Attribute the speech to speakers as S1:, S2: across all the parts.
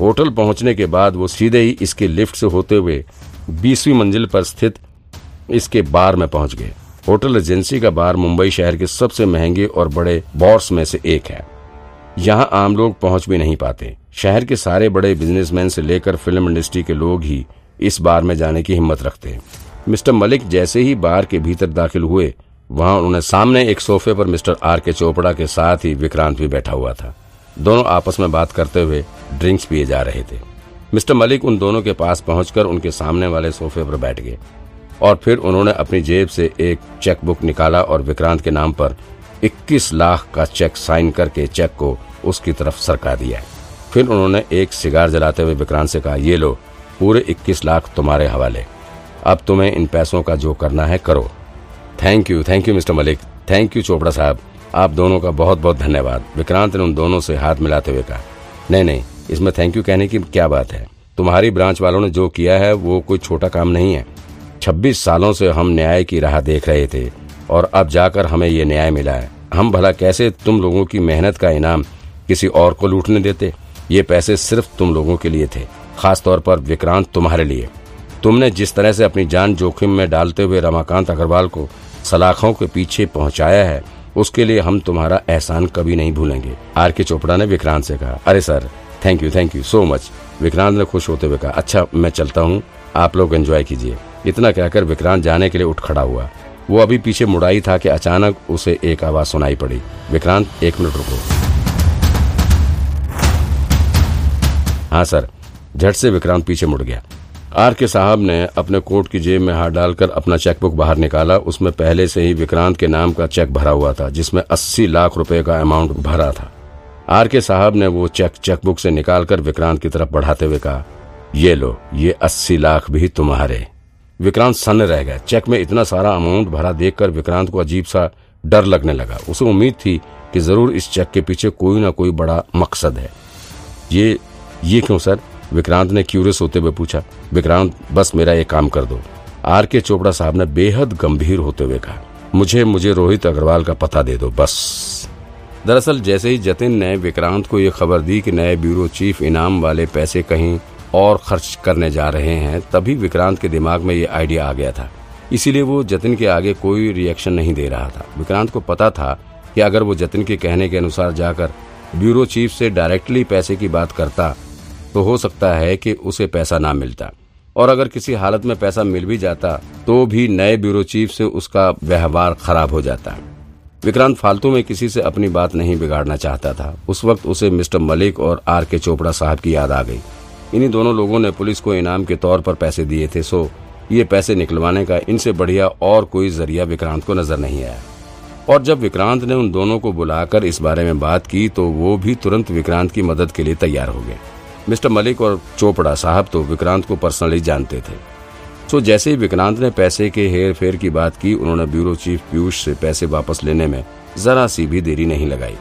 S1: Hotel पहुँचने के बाद वो सीधे ही इसके लिफ्ट से होते हुए बीसवीं मंजिल पर स्थित इसके बार में पहुँच गए। होटल एजेंसी का बार मुंबई शहर के सबसे महँगे और बड़े बॉर्स में से एक है। यहाँ आम लोग पहुँच भी नहीं पाते। शहर के सारे बड़े बिजनेसमैन से लेकर फ़िल्म इंडस्ट्री के लोग ही इस बार में जाने की हिम्मत रखते हैं। मिस्टर मलिक जैसे ही बार के भीतर दाखिल हुए, वहाँ उन्होंने सामने एक सोफे पर मिस्टर आर के चोपड़ा के साथ ही विक्रांत भी बैठा हुआ था। दोनों आपस में बात करते हुए ड्रिंक्स पिए जा रहे थे। मिस्टर मलिक उन दोनों के पास पहुंचकर उनके सामने वाले सोफे पर बैठ गए और फिर उन्होंने अपनी जेब से एक चेक बुक निकाला और विक्रांत के नाम पर 21 लाख का चेक साइन करके चेक को उसकी तरफ़ सरका दिया। फिर उन्होंने एक सिगार जलाते हुए विक्रांत से कहा, ये लो, पूरे 21 लाख तुम्हारे हवाले। अब तुम्हें इन पैसों का जो करना है करो। Thank you thank you mister Malik, thank you Chopra साहब। आप दोनों का बहुत बहुत धन्यवाद। विक्रांत ने उन दोनों से हाथ मिलाते हुए कहा, नहीं नहीं, इसमें थैंक यू कहने की क्या बात है? तुम्हारी ब्रांच वालों ने जो किया है, वो कोई छोटा काम नहीं है। छब्बीस सालों से हम न्याय की राह देख रहे थे, और अब जाकर हमें ये न्याय मिला है। हम भला कैसे तुम लोगों की मेहनत का इनाम किसी और को लूटने देते? ये पैसे सिर्फ़ तुम लोगों के लिए थे खास तौर पर विक्रांत तुम्हारे लिए। तुमने जिस तरह से अपनी जान जोखिम में डालते हुए रमाकांत अग्रवाल को सलाखों के पीछे पहुँचाया है उसके लिए हम तुम्हारा एहसान कभी नहीं भूलेंगे। आर के चोपड़ा ने विक्रांत से कहा, अरे sir thank you thank you so much Vikrant ने खुश होते हुए कहा अच्छा मैं चलता हूँ, आप लोग एंजॉय कीजिए। इतना कहकर विक्रांत जाने के लिए उठ खड़ा हुआ। वो अभी पीछे मुड़ाई था कि अचानक उसे एक आवाज़ सुनाई पड़ी। विक्रांत, एक मिनट रुको। हाँ सर, झट से विक्रांत पीछे मुड़ गया। आर के साहब ने अपने कोट की जेब में हाथ डालकर अपना चेकबुक बाहर निकाला। उसमें पहले से ही विक्रांत के नाम का चेक भरा हुआ था, जिसमें अस्सी लाख रुपए का अमाउंट भरा था। आर के साहब ने वो चेक चेकबुक से निकालकर विक्रांत की तरफ़ बढ़ाते हुए कहा, ये लो, ये अस्सी लाख भी तुम्हारे। विक्रांत सन्न रह गया। चेक में इतना सारा अमाउंट भरा देखकर विक्रांत को अजीब सा डर लगने लगा। उसे उम्मीद थी कि ज़रूर इस चेक के पीछे कोई ना कोई बड़ा मकसद है। ये ये क्यों, सर? विक्रांत ने क्यूरियस होते हुए पूछा, विक्रांत, बस मेरा एक काम कर दो। आर के चोपड़ा साहब ने बेहद गंभीर होते हुए कहा, मुझे मुझे रोहित अग्रवाल का पता दे दो, बस। दरअसल, जैसे ही जतिन ने विक्रांत को यह खबर दी कि नए ब्यूरो चीफ इनाम वाले पैसे कहीं और खर्च करने जा रहे हैं, तभी विक्रांत के दिमाग में ये आइडिया आ गया था। इसीलिए वो जतिन के आगे कोई रिएक्शन नहीं दे रहा था। विक्रांत को पता था कि अगर वो जतिन के कहने के अनुसार जाकर ब्यूरो चीफ से डायरेक्टली पैसे की बात करता तो हो सकता है कि उसे पैसा ना मिलता। और अगर किसी हालत में पैसा मिल भी जाता तो भी नए ब्यूरो चीफ से उसका व्यवहार खराब हो जाता। विक्रांत फालतू में किसी से अपनी बात नहीं बिगाड़ना चाहता था। उस वक्त उसे मिस्टर मलिक और आर के चोपड़ा साहब की याद आ गई। इन्हीं दोनों लोगों ने पुलिस को इनाम के तौर पर पैसे दिए थे, सो ये पैसे निकलवाने का इनसे बढ़िया और कोई ज़रिया विक्रांत को नज़र नहीं आया। और जब विक्रांत ने उन दोनों को बुलाकर इस बारे में बात की तो वो भी तुरंत विक्रांत की मदद के लिए तैयार हो गए। मिस्टर मलिक और चोपड़ा साहब तो विक्रांत को पर्सनली जानते थे। सो जैसे ही विक्रांत ने पैसे के हेर फेर की बात की, उन्होंने ब्यूरो चीफ पीयूष से पैसे वापस लेने में जरा सी भी देरी नहीं लगाई।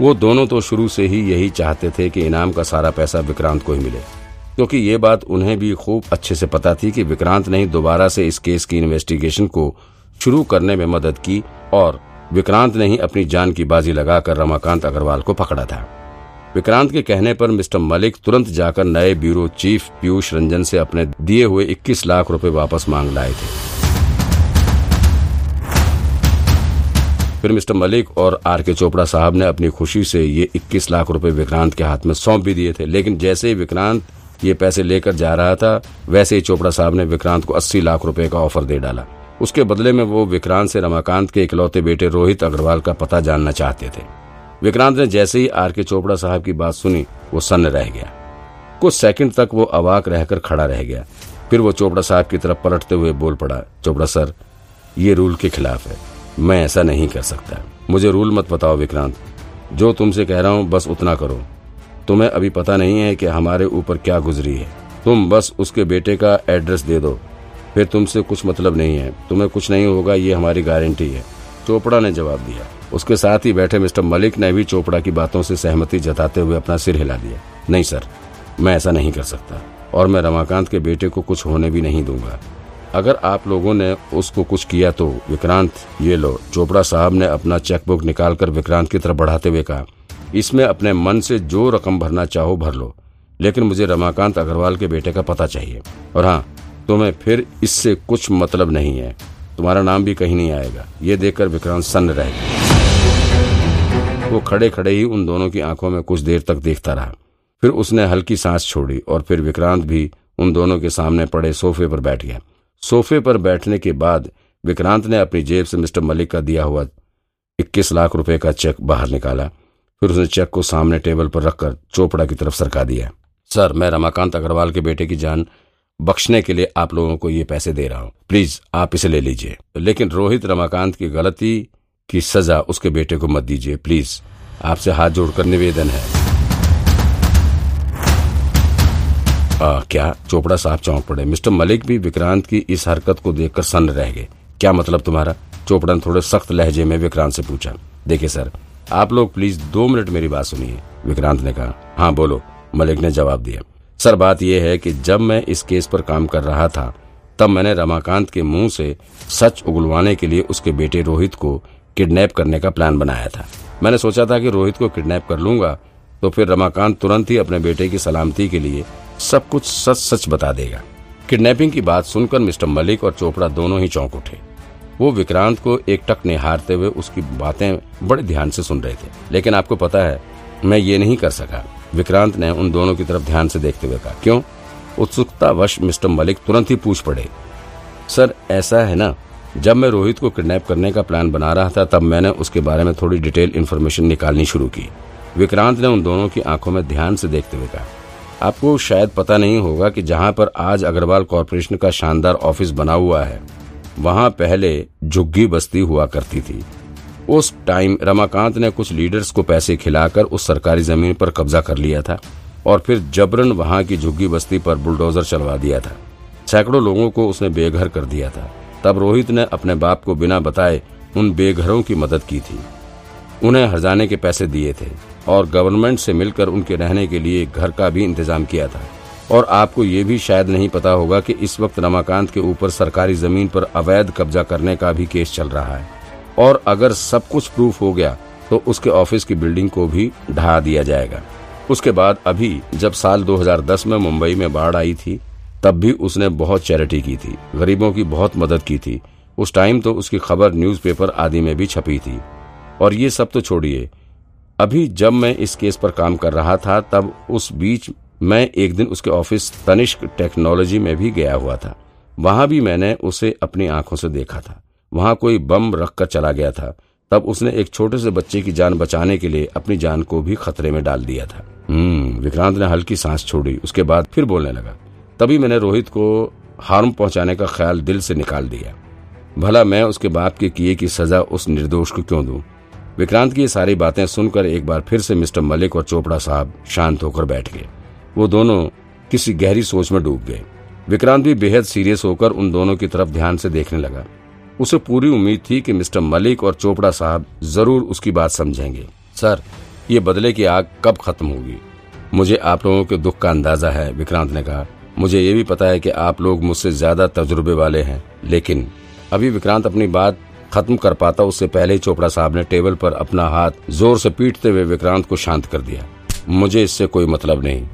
S1: वो दोनों तो शुरू से ही यही चाहते थे कि इनाम का सारा पैसा विक्रांत को ही मिले। क्योंकि ये बात उन्हें भी खूब अच्छे से पता थी कि विक्रांत ने दोबारा से इस केस की इन्वेस्टिगेशन को शुरू करने में मदद की और विक्रांत ने ही अपनी जान की बाजी लगाकर रमाकांत अग्रवाल को पकड़ा था। विक्रांत के कहने पर मिस्टर मलिक तुरंत जाकर नए ब्यूरो चीफ पीयूष रंजन से अपने दिए हुए 21 लाख रुपए वापस मांग लाए थे। फिर मिस्टर मलिक और आर के चोपड़ा साहब ने अपनी खुशी से ये 21 लाख रुपए विक्रांत के हाथ में सौंप भी दिए थे, लेकिन जैसे ही विक्रांत ये पैसे लेकर जा रहा था, वैसे ही चोपड़ा साहब ने विक्रांत को 80 लाख रुपए का ऑफ़र दे डाला। उसके बदले में वो विक्रांत से रमाकांत के इकलौते बेटे रोहित अग्रवाल का पता जानना चाहते थे। विक्रांत ने जैसे ही आर के चोपड़ा साहब की बात सुनी, वो सन्न रह गया। कुछ सेकंड तक वो अवाक रहकर खड़ा रह गया। फिर वो चोपड़ा साहब की तरफ़ पलटते हुए बोल पड़ा, चोपड़ा सर, ये रूल के खिलाफ है। मैं ऐसा नहीं कर सकता। मुझे रूल मत बताओ विक्रांत। जो तुमसे कह रहा हूँ, बस उतना करो। तुम्हें अभी पता नहीं है कि हमारे ऊपर क्या गुजरी है। तुम बस उसके बेटे का एड्रेस दे दो। फिर तुमसे कुछ मतलब नहीं है। तुम्हें कुछ नहीं होगा, ये हमारी गारंटी है। चोपड़ा ने जवाब दिया उसके साथ ही बैठे मिस्टर मलिक ने भी चोपड़ा की बातों से सहमति जताते हुए अपना सिर हिला दिया। नहीं, सर, मैं ऐसा नहीं कर सकता और मैं रमाकांत के बेटे को कुछ होने भी नहीं दूँगा। अगर आप लोगों ने उसको कुछ किया तो विक्रांत, ये लो, चोपड़ा साहब ने अपना चेकबुक निकालकर विक्रांत की तरफ़ बढ़ाते हुए कहा, इसमें अपने मन से जो रकम भरना चाहो भर लो, लेकिन मुझे रमाकांत अग्रवाल के बेटे का पता चाहिए। और हाँ तुम्हें फिर इससे कुछ मतलब नहीं है। तुम्हारा नाम भी कहीं नहीं आएगा। ये देखकर विक्रांत सन्न रह वो खड़े खड़े ही उन दोनों की आँखों में कुछ देर तक देखता रहा। फिर उसने हल्की सांस छोड़ी और फिर विक्रांत भी उन दोनों के सामने पड़े सोफे पर बैठ गया। सोफे पर बैठने के बाद विक्रांत ने अपनी जेब से मिस्टर मलिक का दिया हुआ इक्कीस लाख रुपए का चेक बाहर निकाला। फिर उसने चेक को सामने टेबल पर रखकर चोपड़ा की तरफ़ सरका दिया। सर, मैं रमाकांत अग्रवाल के बेटे की जान बख्शने के लिए आप लोगों को ये पैसे दे रहा हूँ। प्लीज़, आप इसे ले लीजिए। लेकिन रोहित रमाकांत की गलती की सजा उसके बेटे को मत दीजिए प्लीज़। आपसे हाथ जोड़कर निवेदन है। आ, क्या चोपड़ा साहब चौंक पड़े? मिस्टर मलिक भी विक्रांत की इस हरकत को देखकर सन्न रह गए। क्या मतलब तुम्हारा? चोपड़ा ने थोड़े सख्त लहजे में विक्रांत से पूछा। देखिए सर आप लोग प्लीज़ दो मिनट मेरी बात सुनिए विक्रांत ने कहा। हाँ बोलो। मलिक ने जवाब दिया। सर बात यह है कि जब मैं इस केस पर काम कर रहा था तब मैंने रमाकांत के मुँह से सच उगलवाने के लिए उसके बेटे रोहित को किडनैप करने का प्लान बनाया था। मैंने सोचा था कि रोहित को किडनैप कर लूँगा तो फिर रमाकांत तुरंत ही अपने बेटे की सलामती के लिए सब कुछ सच सच बता देगा। किडनैपिंग की बात सुनकर मिस्टर मलिक और चोपड़ा दोनों ही चौंक उठे। वो विक्रांत को एक टक निहारते हुए उसकी बातें बड़े ध्यान से सुन रहे थे। लेकिन आपको पता है, मैं ये नहीं कर सका। विक्रांत ने उन दोनों की तरफ़ ध्यान से देखते हुए कहा, क्यों? उत्सुकतावश मिस्टर मलिक तुरंत ही पूछ पड़े, सर, ऐसा है ना? जब मैं रोहित को किडनैप करने का प्लान बना रहा था, तब मैंने उसके बारे में थोड़ी डिटेल इन्फॉर्मेशन निकालनी शुरू की। विक्रांत ने उन दोनों की आँखों में ध्यान से देखते हुए कहा, आपको शायद पता नहीं होगा कि जहाँ पर आज अग्रवाल कॉरपोरेशन का शानदार ऑफ़िस बना हुआ है, वहाँ पहले झुग्गी बस्ती हुआ करती थी। उस टाइम रमाकांत ने कुछ लीडर्स को पैसे खिलाकर उस सरकारी ज़मीन पर कब्जा कर लिया था और फिर जबरन वहाँ की झुग्गी बस्ती पर बुलडोजर चलवा दिया था। सैकड़ों लोगों को उसने बेघर कर दिया था। तब रोहित ने अपने बाप को बिना बताए उन बेघरों की मदद की थी। उन्हें हरजाने के पैसे दिए थे और गवर्नमेंट से मिलकर उनके रहने के लिए घर का भी इंतज़ाम किया था। और आपको ये भी शायद नहीं पता होगा कि इस वक्त रमाकांत के ऊपर सरकारी ज़मीन पर अवैध कब्जा करने का भी केस चल रहा है। और अगर सब कुछ प्रूफ हो गया तो उसके ऑफ़िस की बिल्डिंग को भी ढहा दिया जाएगा। उसके बाद अभी, जब साल 2010 में मुंबई में बाढ़ आई थी तब भी उसने बहुत चैरिटी की थी, गरीबों की बहुत मदद की थी। उस टाइम तो उसकी खबर न्यूज़पेपर आदि में भी छपी थी। और ये सब तो छोड़िए। अभी जब मैं इस केस पर काम कर रहा था, तब उस बीच मैं एक दिन उसके ऑफ़िस तनिष्क टेक्नोलॉजी में भी गया हुआ था। वहाँ भी मैंने उसे अपनी आँखों से देखा था। वहाँ कोई बम रखकर चला गया था। तब उसने एक छोटे से बच्चे की जान बचाने के लिए अपनी जान को भी खतरे में डाल दिया था। हम्म विक्रांत ने हल्की सांस छोड़ी। उसके बाद फिर बोलने लगा तभी मैंने रोहित को हार्म पहुँचाने का ख्याल दिल से निकाल दिया। भला मैं उसके बाप के किए की सजा उस निर्दोष को क्यों दूँ? विक्रांत की सारी बातें सुनकर एक बार फिर से मिस्टर मलिक और चोपड़ा साहब शांत होकर बैठ गए। वो दोनों किसी गहरी सोच में डूब गए। विक्रांत भी बेहद सीरियस होकर उन दोनों की तरफ़ ध्यान से देखने लगा। उसे पूरी उम्मीद थी कि मिस्टर मलिक और चोपड़ा साहब ज़रूर उसकी बात समझेंगे। सर, ये बदले की आग कब खत्म होगी? मुझे आप लोगों के दुख का अंदाज़ा है, विक्रांत ने कहा। मुझे ये भी पता है कि आप लोग मुझसे ज़्यादा तजुर्बे वाले हैं, लेकिन अभी विक्रांत अपनी बात खत्म कर पाता, उससे पहले ही चोपड़ा साहब ने टेबल पर अपना हाथ ज़ोर से पीटते हुए विक्रांत को शांत कर दिया। मुझे इससे कोई मतलब नहीं।